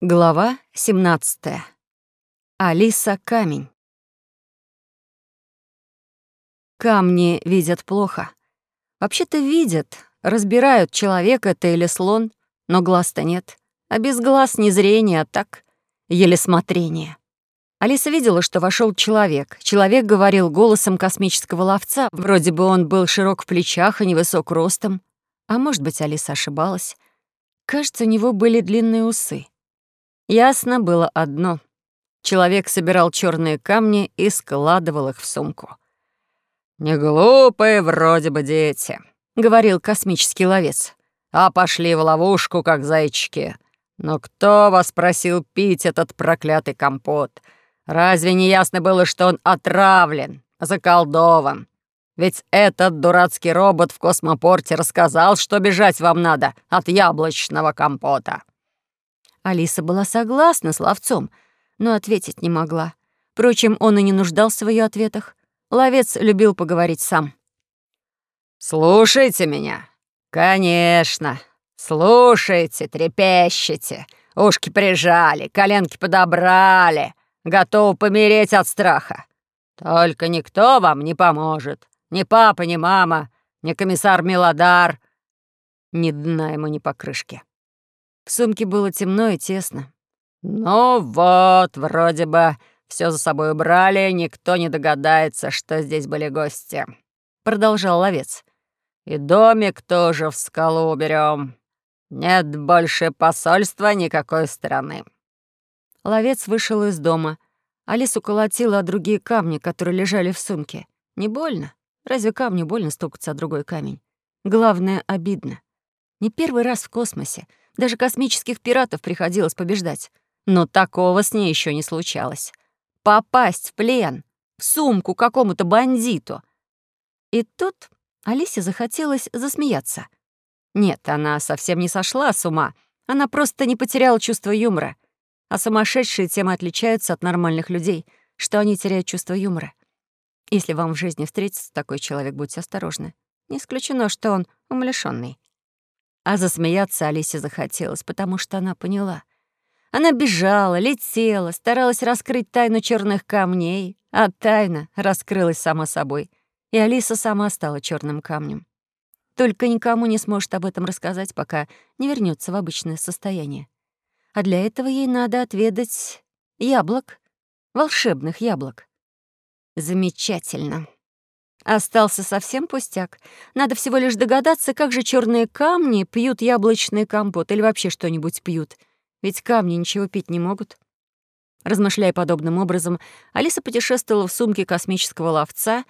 Глава 17. Алиса Камень. Камни видят плохо. Вообще-то видят, разбирают, человек это или слон, но глаз-то нет. А без глаз не зрение, а так, еле смотрение. Алиса видела, что вошел человек. Человек говорил голосом космического ловца. Вроде бы он был широк в плечах и невысок ростом. А может быть, Алиса ошибалась. Кажется, у него были длинные усы. Ясно было одно. Человек собирал черные камни и складывал их в сумку. «Не глупые вроде бы дети», — говорил космический ловец. «А пошли в ловушку, как зайчики. Но кто вас просил пить этот проклятый компот? Разве не ясно было, что он отравлен, заколдован? Ведь этот дурацкий робот в космопорте рассказал, что бежать вам надо от яблочного компота». Алиса была согласна с ловцом, но ответить не могла. Впрочем, он и не нуждался в ее ответах. Ловец любил поговорить сам. «Слушайте меня. Конечно. Слушайте, трепещите. Ушки прижали, коленки подобрали. Готовы помереть от страха. Только никто вам не поможет. Ни папа, ни мама, ни комиссар Милодар. Ни дна ему, ни покрышки. В сумке было темно и тесно. «Ну вот, вроде бы все за собой убрали, никто не догадается, что здесь были гости», — продолжал ловец. «И домик тоже в скалу уберем. Нет больше посольства никакой страны». Ловец вышел из дома. Алису колотила о другие камни, которые лежали в сумке. Не больно? Разве камню больно стукаться о другой камень? Главное, обидно. Не первый раз в космосе — даже космических пиратов приходилось побеждать. Но такого с ней еще не случалось. Попасть в плен, в сумку какому-то бандиту. И тут Алисе захотелось засмеяться. Нет, она совсем не сошла с ума. Она просто не потеряла чувство юмора. А сумасшедшие тем отличаются от нормальных людей, что они теряют чувство юмора. Если вам в жизни встретится такой человек, будьте осторожны. Не исключено, что он умалишённый. А засмеяться Алисе захотелось, потому что она поняла. Она бежала, летела, старалась раскрыть тайну черных камней, а тайна раскрылась сама собой, и Алиса сама стала черным камнем. Только никому не сможет об этом рассказать, пока не вернется в обычное состояние. А для этого ей надо отведать яблок, волшебных яблок. Замечательно. Остался совсем пустяк. Надо всего лишь догадаться, как же черные камни пьют яблочный компот или вообще что-нибудь пьют. Ведь камни ничего пить не могут. Размышляя подобным образом, Алиса путешествовала в сумке космического ловца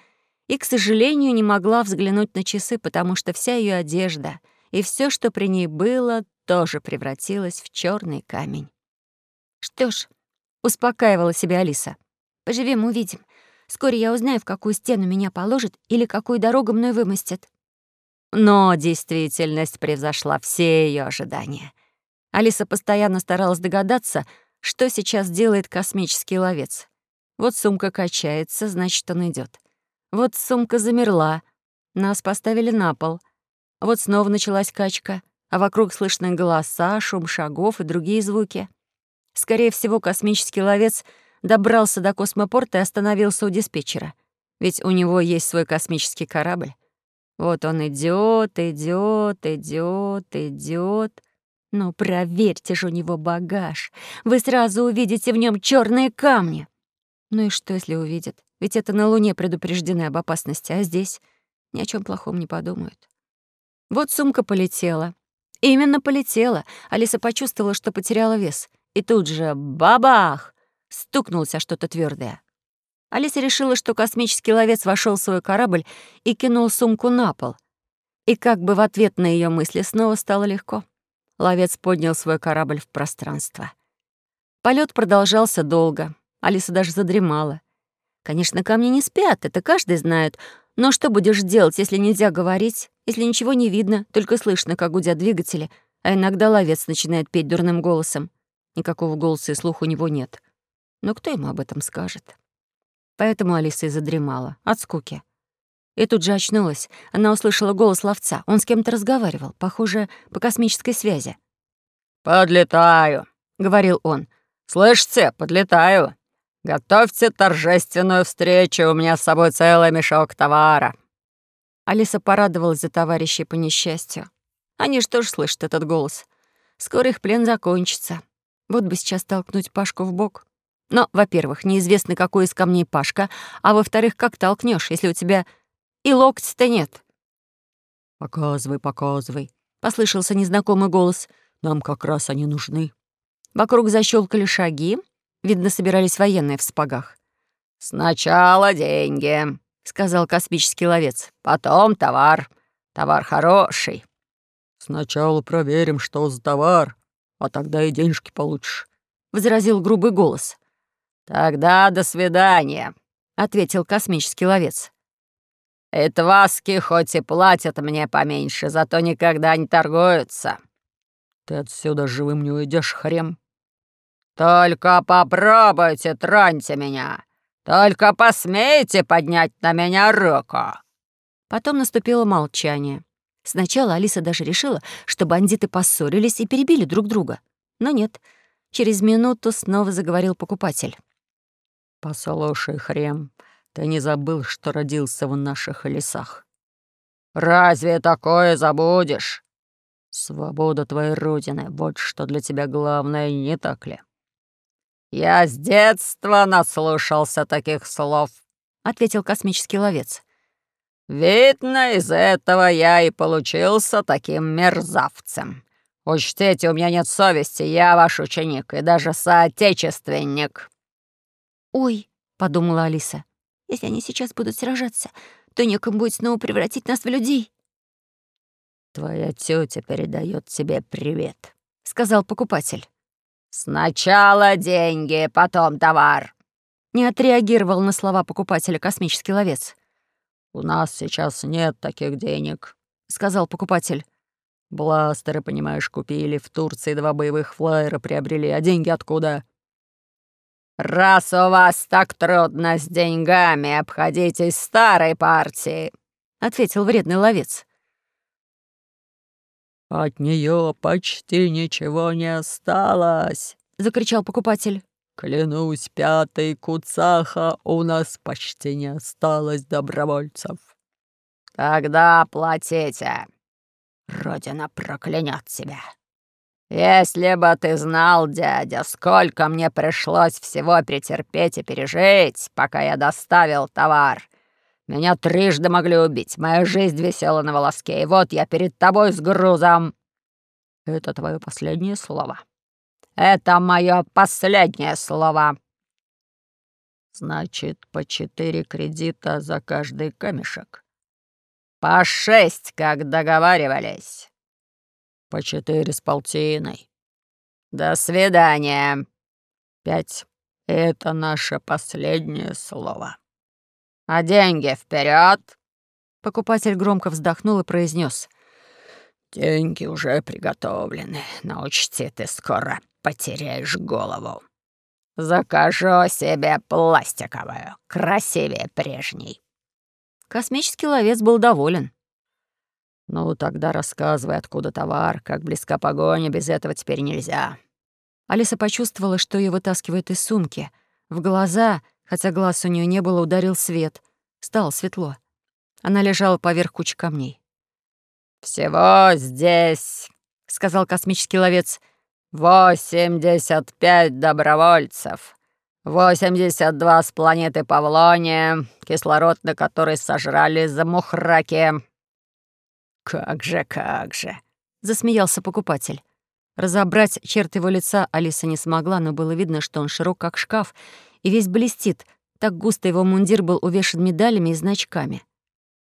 и, к сожалению, не могла взглянуть на часы, потому что вся ее одежда и все, что при ней было, тоже превратилось в черный камень. «Что ж», — успокаивала себя Алиса, — «поживем, увидим. Вскоре я узнаю, в какую стену меня положат или какую дорогу мной вымостят». Но действительность превзошла все ее ожидания. Алиса постоянно старалась догадаться, что сейчас делает космический ловец. Вот сумка качается, значит, он идет. Вот сумка замерла, нас поставили на пол. Вот снова началась качка, а вокруг слышны голоса, шум шагов и другие звуки. Скорее всего, космический ловец — добрался до космопорта и остановился у диспетчера. Ведь у него есть свой космический корабль. Вот он идет, идет, идет, идет. Но проверьте же у него багаж. Вы сразу увидите в нем черные камни. Ну и что, если увидят? Ведь это на Луне предупреждены об опасности, а здесь ни о чем плохом не подумают. Вот сумка полетела. Именно полетела. Алиса почувствовала, что потеряла вес. И тут же бабах! Стукнулось о что-то твердое. Алиса решила, что космический ловец вошел в свой корабль и кинул сумку на пол. И как бы в ответ на ее мысли снова стало легко. Ловец поднял свой корабль в пространство. Полет продолжался долго. Алиса даже задремала. Конечно, камни не спят, это каждый знает. Но что будешь делать, если нельзя говорить, если ничего не видно, только слышно, как гудят двигатели, а иногда ловец начинает петь дурным голосом. Никакого голоса и слуха у него нет. Но кто ему об этом скажет? Поэтому Алиса и задремала от скуки. И тут же очнулась. Она услышала голос ловца. Он с кем-то разговаривал, похоже, по космической связи. «Подлетаю. — говорил он. «Слышите, подлетаю. Готовьте торжественную встречу, у меня с собой целый мешок товара». Алиса порадовалась за товарищей по несчастью. Они же тоже слышат этот голос. Скоро их плен закончится. Вот бы сейчас толкнуть Пашку в бок. Но, во-первых, неизвестно, какой из камней Пашка, а во-вторых, как толкнешь, если у тебя и локтя-то нет. «Показывай, показывай», — послышался незнакомый голос. «Нам как раз они нужны». Вокруг защелкали шаги. Видно, собирались военные в спагах. «Сначала деньги», — сказал космический ловец. «Потом товар. Товар хороший». «Сначала проверим, что за товар, а тогда и денежки получишь», — возразил грубый голос. «Тогда до свидания», — ответил космический ловец. «Этваски хоть и платят мне поменьше, зато никогда не торгуются». «Ты отсюда живым не уйдешь, хрем». «Только попробуйте, троньте меня! Только посмейте поднять на меня руку!» Потом наступило молчание. Сначала Алиса даже решила, что бандиты поссорились и перебили друг друга. Но нет. Через минуту снова заговорил покупатель. «Послушай, Хрем, ты не забыл, что родился в наших лесах? Разве такое забудешь? Свобода твоей родины — вот что для тебя главное, не так ли?» «Я с детства наслушался таких слов», — ответил космический ловец. «Видно, из этого я и получился таким мерзавцем. Учтите, у меня нет совести, я ваш ученик и даже соотечественник». «Ой», — подумала Алиса, — «если они сейчас будут сражаться, то некому будет снова превратить нас в людей». «Твоя тетя передает тебе привет», — сказал покупатель. «Сначала деньги, потом товар», — не отреагировал на слова покупателя космический ловец. «У нас сейчас нет таких денег», — сказал покупатель. «Бластеры, понимаешь, купили, в Турции два боевых флайера приобрели, а деньги откуда?» «Раз у вас так трудно с деньгами, обходитесь старой партией», — ответил вредный ловец. «От нее почти ничего не осталось», — закричал покупатель. «Клянусь, пятый куцаха, у нас почти не осталось добровольцев». «Тогда платите. Родина проклянет тебя. Если бы ты знал, дядя, сколько мне пришлось всего претерпеть и пережить, пока я доставил товар. Меня трижды могли убить, моя жизнь висела на волоске, и вот я перед тобой с грузом». «Это твое последнее слово», это мое последнее слово. Значит, по четыре кредита за каждый камешек. По шесть, как договаривались. По четыре с полтиной. До свидания. Пять. Это наше последнее слово. А деньги вперед. Покупатель громко вздохнул и произнес: «Деньги уже приготовлены, но учти, ты скоро потеряешь голову. Закажу себе пластиковую, красивее прежней». Космический ловец был доволен. «Ну, тогда рассказывай, откуда товар, как близка погоня, без этого теперь нельзя». Алиса почувствовала, что ее вытаскивают из сумки. В глаза, хотя глаз у нее не было, ударил свет. Стало светло. Она лежала поверх кучи камней. «Всего здесь», — сказал космический ловец, «восемьдесят пять добровольцев, восемьдесят два с планеты Павлония, кислород на который сожрали за мухраки». «Как же, как же», — засмеялся покупатель. Разобрать черты его лица Алиса не смогла, но было видно, что он широк, как шкаф, и весь блестит. Так густо его мундир был увешан медалями и значками.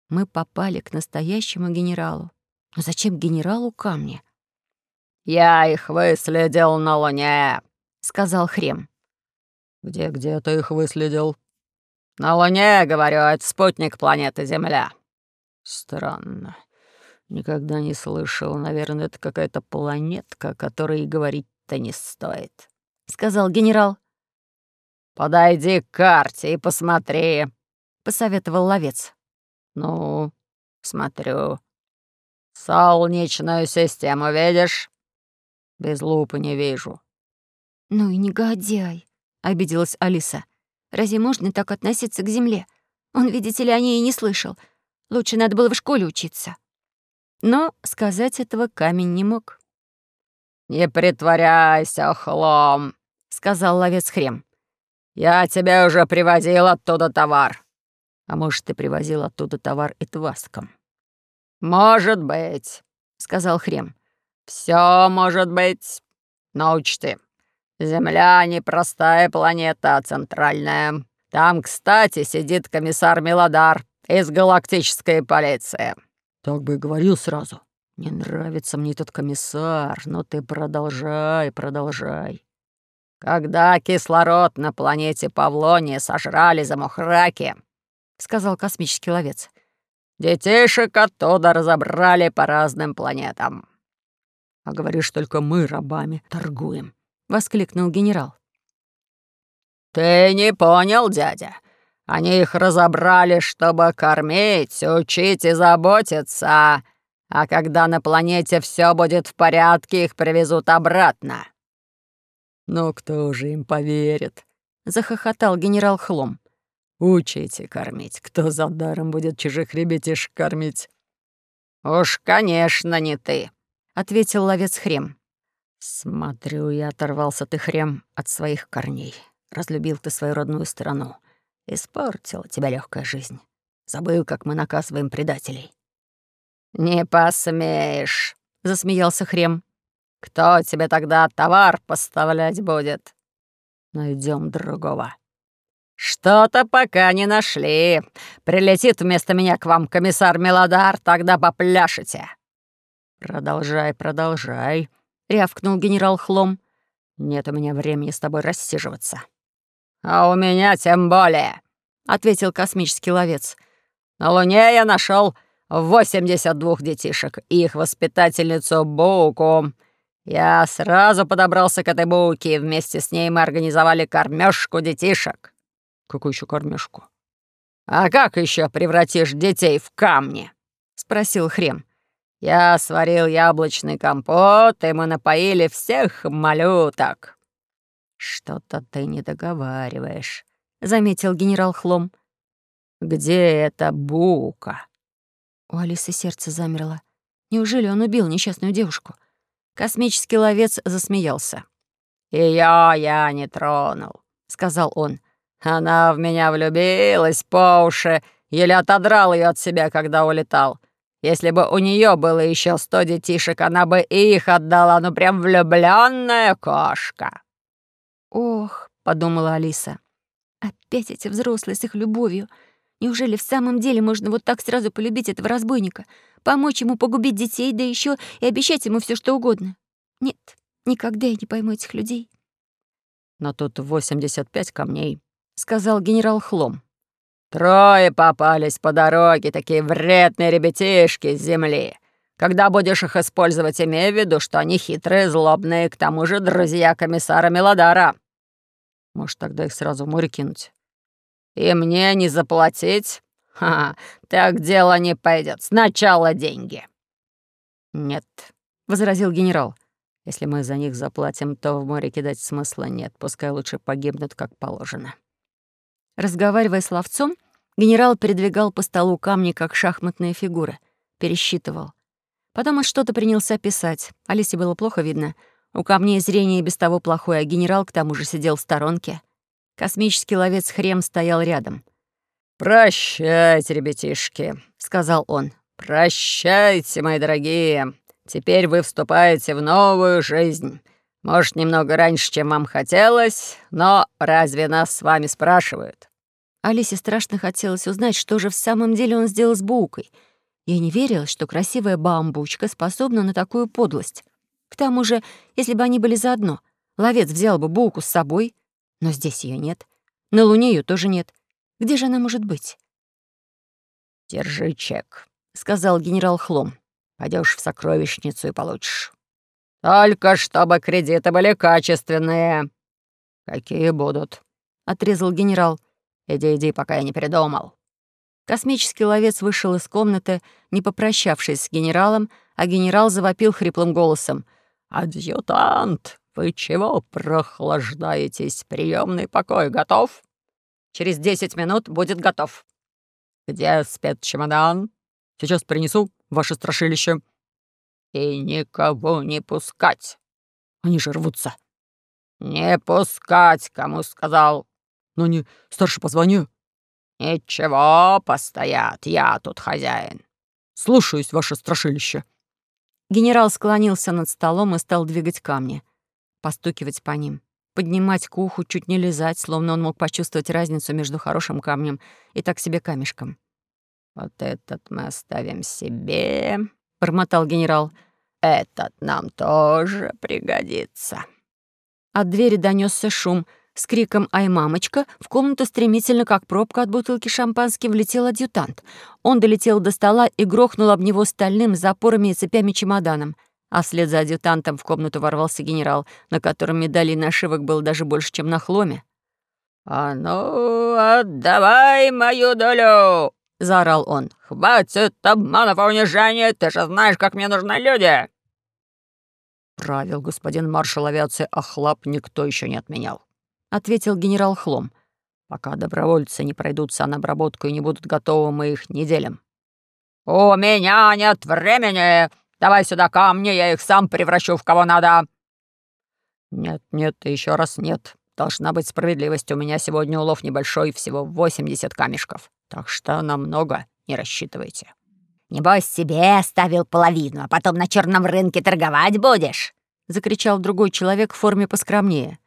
Мы попали к настоящему генералу. Но зачем генералу камни? «Я их выследил на Луне», — сказал Хрем. «Где-где ты их выследил?» «На Луне, говорю, это спутник планеты Земля». «Странно. Никогда не слышал. Наверное, это какая-то планетка, о которой говорить-то не стоит», — сказал генерал. «Подойди к карте и посмотри», — посоветовал ловец. «Ну, смотрю», «Солнечную систему видишь?» «Без лупы не вижу». «Ну и негодяй», — обиделась Алиса. «Разве можно так относиться к земле? Он, видите ли, о ней и не слышал. Лучше надо было в школе учиться». Но сказать этого камень не мог. «Не притворяйся, хлом», — сказал ловец Хрем. «Я тебе уже привозил оттуда товар». «А может, ты привозил оттуда товар и тваском?» «Может быть», — сказал Хрем. «Все может быть. Но учти, Земля — не простая планета, а центральная. Там, кстати, сидит комиссар Мелодар из галактической полиции». «Так бы и говорил сразу. Не нравится мне этот комиссар, но ты продолжай, продолжай». «Когда кислород на планете Павлония сожрали за мухраки», — сказал космический ловец, «детишек оттуда разобрали по разным планетам». «А говоришь, только мы рабами торгуем», — воскликнул генерал. «Ты не понял, дядя. Они их разобрали, чтобы кормить, учить и заботиться, а когда на планете все будет в порядке, их привезут обратно». «Ну кто же им поверит?» — захохотал генерал Хлом. «Учите кормить. Кто за даром будет чужих ребятишек кормить?» «Уж, конечно, не ты», — ответил ловец Хрем. «Смотрю, я оторвался ты, Хрем, от своих корней. Разлюбил ты свою родную страну. Испортила тебя легкая жизнь. Забыл, как мы наказываем предателей». «Не посмеешь», — засмеялся Хрем. «Кто тебе тогда товар поставлять будет?» Найдем другого». «Что-то пока не нашли. Прилетит вместо меня к вам комиссар Мелодар, тогда попляшете». «Продолжай, продолжай», — рявкнул генерал Хлом. «Нет у меня времени с тобой рассиживаться». «А у меня тем более», — ответил космический ловец. «На Луне я нашел 82 детишек и их воспитательницу Буку. Я сразу подобрался к этой Буке, и вместе с ней мы организовали кормежку детишек». «Какую еще кормежку?» «А как еще превратишь детей в камни?» — спросил Хрем. «Я сварил яблочный компот, и мы напоили всех малюток». «Что-то ты не договариваешь», — заметил генерал Хлом. «Где эта бука?» У Алисы сердце замерло. Неужели он убил несчастную девушку? Космический ловец засмеялся. «Её я не тронул», — сказал он. «Она в меня влюбилась по уши, еле отодрал ее от себя, когда улетал. Если бы у нее было еще сто детишек, она бы их отдала, ну прям влюбленная кошка». «Ох», — подумала Алиса, — «опять эти взрослые с их любовью. Неужели в самом деле можно вот так сразу полюбить этого разбойника, помочь ему погубить детей, да еще и обещать ему все что угодно? Нет, никогда я не пойму этих людей». «Но тут 85 камней», — сказал генерал Хлом. «Трое попались по дороге, такие вредные ребятишки с земли. Когда будешь их использовать, имей в виду, что они хитрые, злобные, к тому же друзья комиссара Мелодара». «Может, тогда их сразу в море кинуть?» «И мне не заплатить? Ха, так дело не пойдет. Сначала деньги». «Нет», — возразил генерал. «Если мы за них заплатим, то в море кидать смысла нет. Пускай лучше погибнут, как положено». Разговаривая с ловцом, генерал передвигал по столу камни, как шахматные фигуры. Пересчитывал. Потом он что-то принялся писать. Алисе было плохо видно. У камней зрение без того плохое, а генерал к тому же сидел в сторонке. Космический ловец Хрем стоял рядом. «Прощайте, ребятишки», — сказал он. «Прощайте, мои дорогие. Теперь вы вступаете в новую жизнь. Может, немного раньше, чем вам хотелось, но разве нас с вами спрашивают?» Алисе страшно хотелось узнать, что же в самом деле он сделал с Букой. Я не верила, что красивая бамбучка способна на такую подлость. К тому же, если бы они были заодно, ловец взял бы Буку с собой — но здесь ее нет. На Луне ее тоже нет. Где же она может быть? «Держи чек», — сказал генерал Хлом. Пойдешь в сокровищницу и получишь. Только чтобы кредиты были качественные». «Какие будут?» — отрезал генерал. «Иди, иди, пока я не передумал». Космический ловец вышел из комнаты, не попрощавшись с генералом, а генерал завопил хриплым голосом. «Адъютант! «Вы чего прохлаждаетесь? Приемный покой готов?» «Через десять минут будет готов». «Где спецчемодан?» «Сейчас принесу ваше страшилище». «И никого не пускать». «Они же рвутся». «Не пускать, кому сказал». «Но не старше по званию». «Ничего, постоят, я тут хозяин». «Слушаюсь, ваше страшилище». Генерал склонился над столом и стал двигать камни, постукивать по ним, поднимать к уху, чуть не лизать, словно он мог почувствовать разницу между хорошим камнем и так себе камешком. «Вот этот мы оставим себе», — бормотал генерал. «Этот нам тоже пригодится». От двери донесся шум — с криком «Ай, мамочка!» в комнату стремительно, как пробка от бутылки шампанским, влетел адъютант. Он долетел до стола и грохнул об него стальным запорами и цепями чемоданом. А вслед за адъютантом в комнату ворвался генерал, на котором медалей нашивок было даже больше, чем на хломе. «А ну, отдавай мою долю!» — заорал он. «Хватит обманов и унижения! Ты же знаешь, как мне нужны люди!» Правил господин маршал авиации Ахлап никто еще не отменял. — ответил генерал Хлом. «Пока добровольцы не пройдутся на обработку и не будут готовы, мы их не делим». «У меня нет времени! Давай сюда камни, я их сам превращу в кого надо!» «Нет, нет еще раз нет. Должна быть справедливость. У меня сегодня улов небольшой, всего 80 камешков. Так что намного не рассчитывайте». «Небось, себе оставил половину, а потом на черном рынке торговать будешь?» — закричал другой человек в форме поскромнее.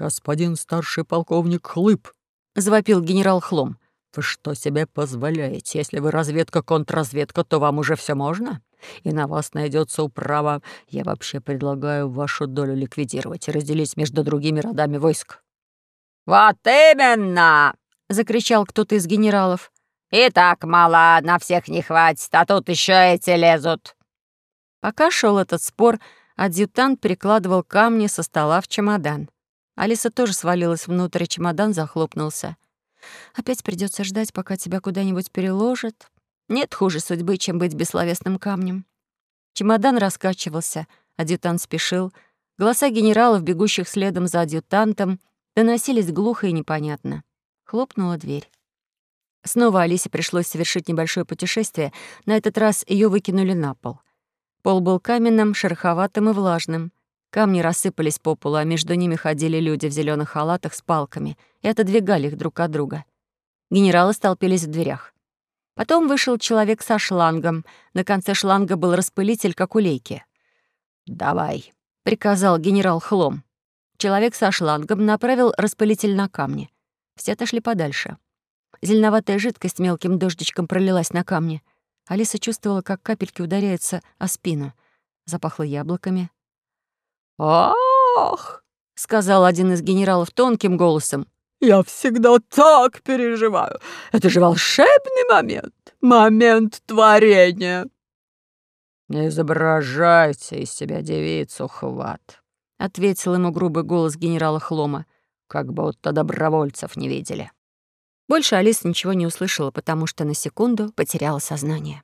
«Господин старший полковник Хлып!» — завопил генерал Хлом. «Вы что себе позволяете? Если вы разведка-контрразведка, то вам уже все можно? И на вас найдется управа. Я вообще предлагаю вашу долю ликвидировать и разделить между другими родами войск». «Вот именно!» — закричал кто-то из генералов. «И так мало, на всех не хватит, а тут еще эти лезут». Пока шел этот спор, адъютант перекладывал камни со стола в чемодан. Алиса тоже свалилась внутрь, чемодан захлопнулся. Опять придется ждать, пока тебя куда-нибудь переложат. Нет хуже судьбы, чем быть бессловесным камнем. Чемодан раскачивался, адъютант спешил. Голоса генералов, бегущих следом за адъютантом, доносились глухо и непонятно. Хлопнула дверь. Снова Алисе пришлось совершить небольшое путешествие. На этот раз ее выкинули на пол. Пол был каменным, шероховатым и влажным. Камни рассыпались по полу, а между ними ходили люди в зеленых халатах с палками и отодвигали их друг от друга. Генералы столпились в дверях. Потом вышел человек со шлангом. На конце шланга был распылитель, как у. «Давай», — приказал генерал Хлом. Человек со шлангом направил распылитель на камни. Все отошли подальше. Зеленоватая жидкость мелким дождичком пролилась на камни. Алиса чувствовала, как капельки ударяются о спину. Запахло яблоками, «Ах!» — сказал один из генералов тонким голосом. «Я всегда так переживаю. Это же волшебный момент, момент творения». «Не изображайте из себя девицу, хват», — ответил ему грубый голос генерала Хлома, как будто добровольцев не видели. Больше Алиса ничего не услышала, потому что на секунду потеряла сознание.